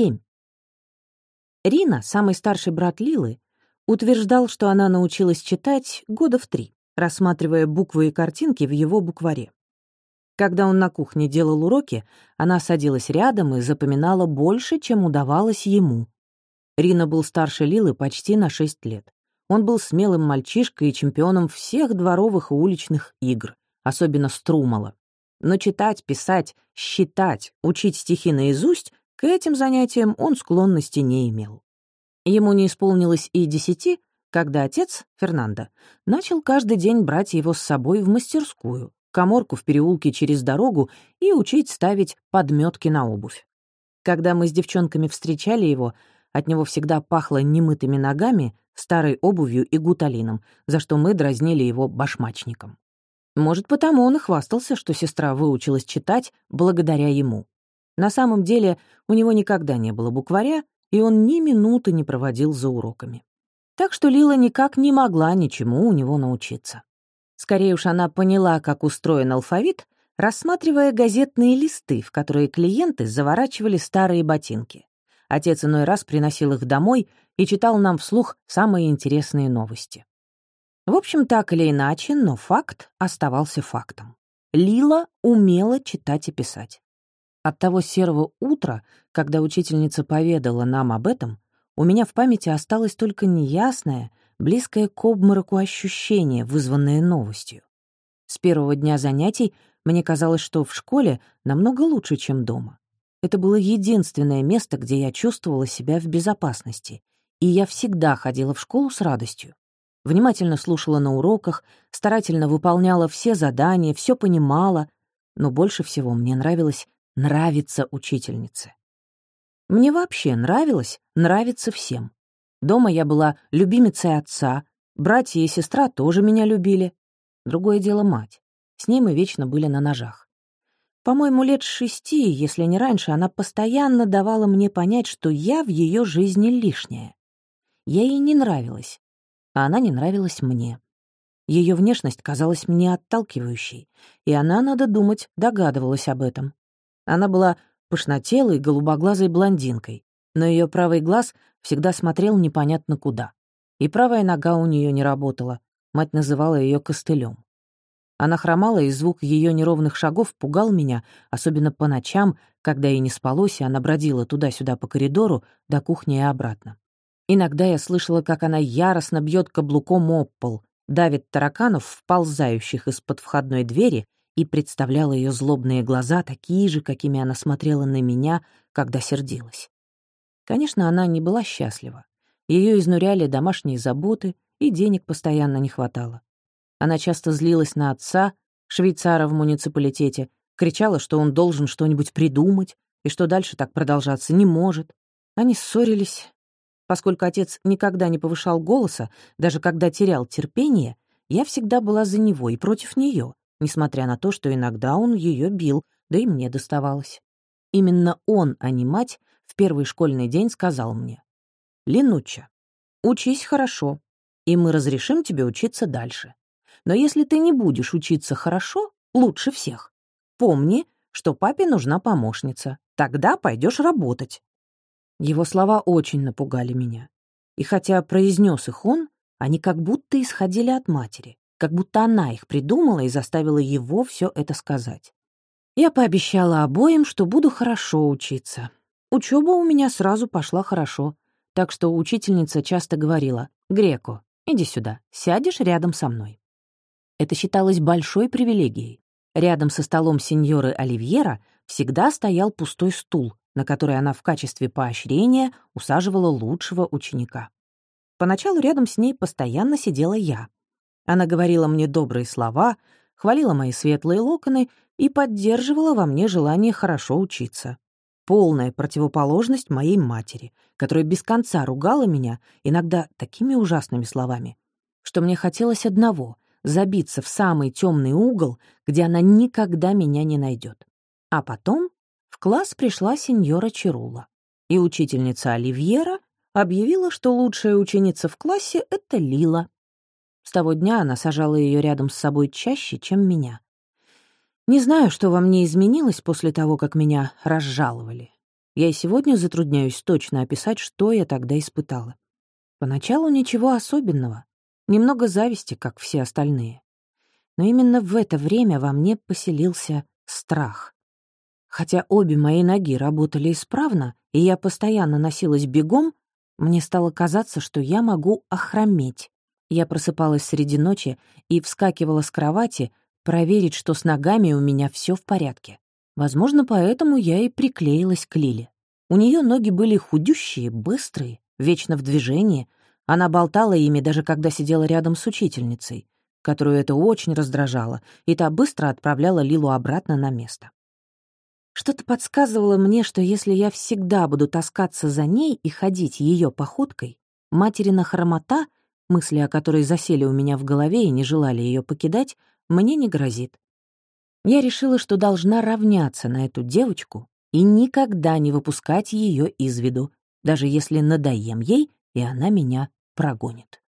семь. Рина, самый старший брат Лилы, утверждал, что она научилась читать года в три, рассматривая буквы и картинки в его букваре. Когда он на кухне делал уроки, она садилась рядом и запоминала больше, чем удавалось ему. Рина был старше Лилы почти на шесть лет. Он был смелым мальчишкой и чемпионом всех дворовых и уличных игр, особенно струмала. Но читать, писать, считать, учить стихи наизусть — к этим занятиям он склонности не имел. Ему не исполнилось и десяти, когда отец, Фернандо, начал каждый день брать его с собой в мастерскую, коморку в переулке через дорогу и учить ставить подметки на обувь. Когда мы с девчонками встречали его, от него всегда пахло немытыми ногами, старой обувью и гуталином, за что мы дразнили его башмачником. Может, потому он и хвастался, что сестра выучилась читать благодаря ему. На самом деле у него никогда не было букваря, и он ни минуты не проводил за уроками. Так что Лила никак не могла ничему у него научиться. Скорее уж она поняла, как устроен алфавит, рассматривая газетные листы, в которые клиенты заворачивали старые ботинки. Отец иной раз приносил их домой и читал нам вслух самые интересные новости. В общем, так или иначе, но факт оставался фактом. Лила умела читать и писать. От того серого утра, когда учительница поведала нам об этом, у меня в памяти осталось только неясное, близкое к обмороку ощущение, вызванное новостью. С первого дня занятий мне казалось, что в школе намного лучше, чем дома. Это было единственное место, где я чувствовала себя в безопасности, и я всегда ходила в школу с радостью. Внимательно слушала на уроках, старательно выполняла все задания, все понимала, но больше всего мне нравилось нравиться учительнице. Мне вообще нравилось нравиться всем. Дома я была любимицей отца, братья и сестра тоже меня любили. Другое дело мать. С ней мы вечно были на ножах. По-моему, лет шести, если не раньше, она постоянно давала мне понять, что я в ее жизни лишняя. Я ей не нравилась, а она не нравилась мне. Ее внешность казалась мне отталкивающей, и она, надо думать, догадывалась об этом. Она была пышнотелой, голубоглазой блондинкой, но ее правый глаз всегда смотрел непонятно куда. И правая нога у нее не работала, мать называла ее костылем. Она хромала, и звук ее неровных шагов пугал меня, особенно по ночам, когда ей не спалось, и она бродила туда-сюда по коридору, до кухни и обратно. Иногда я слышала, как она яростно бьет каблуком об пол, давит тараканов, вползающих из-под входной двери, и представляла ее злобные глаза, такие же, какими она смотрела на меня, когда сердилась. Конечно, она не была счастлива. Ее изнуряли домашние заботы, и денег постоянно не хватало. Она часто злилась на отца, швейцара в муниципалитете, кричала, что он должен что-нибудь придумать, и что дальше так продолжаться не может. Они ссорились. Поскольку отец никогда не повышал голоса, даже когда терял терпение, я всегда была за него и против нее, несмотря на то, что иногда он ее бил, да и мне доставалось. Именно он, а не мать, в первый школьный день сказал мне, «Ленуча, учись хорошо, и мы разрешим тебе учиться дальше. Но если ты не будешь учиться хорошо, лучше всех, помни, что папе нужна помощница, тогда пойдешь работать». Его слова очень напугали меня. И хотя произнес их он, они как будто исходили от матери, как будто она их придумала и заставила его все это сказать. Я пообещала обоим, что буду хорошо учиться, Учеба у меня сразу пошла хорошо, так что учительница часто говорила «Греко, иди сюда, сядешь рядом со мной». Это считалось большой привилегией. Рядом со столом сеньоры Оливьера всегда стоял пустой стул, на который она в качестве поощрения усаживала лучшего ученика. Поначалу рядом с ней постоянно сидела я. Она говорила мне добрые слова, хвалила мои светлые локоны и поддерживала во мне желание хорошо учиться полная противоположность моей матери, которая без конца ругала меня, иногда такими ужасными словами, что мне хотелось одного — забиться в самый темный угол, где она никогда меня не найдет. А потом в класс пришла сеньора Чирула, и учительница Оливьера объявила, что лучшая ученица в классе — это Лила. С того дня она сажала ее рядом с собой чаще, чем меня. Не знаю, что во мне изменилось после того, как меня разжаловали. Я и сегодня затрудняюсь точно описать, что я тогда испытала. Поначалу ничего особенного, немного зависти, как все остальные. Но именно в это время во мне поселился страх. Хотя обе мои ноги работали исправно, и я постоянно носилась бегом, мне стало казаться, что я могу охрометь. Я просыпалась среди ночи и вскакивала с кровати проверить, что с ногами у меня все в порядке. Возможно, поэтому я и приклеилась к Лиле. У нее ноги были худющие, быстрые, вечно в движении. Она болтала ими, даже когда сидела рядом с учительницей, которую это очень раздражало, и та быстро отправляла Лилу обратно на место. Что-то подсказывало мне, что если я всегда буду таскаться за ней и ходить ее походкой, материна хромота, мысли о которой засели у меня в голове и не желали ее покидать, мне не грозит. Я решила, что должна равняться на эту девочку и никогда не выпускать ее из виду, даже если надоем ей, и она меня прогонит.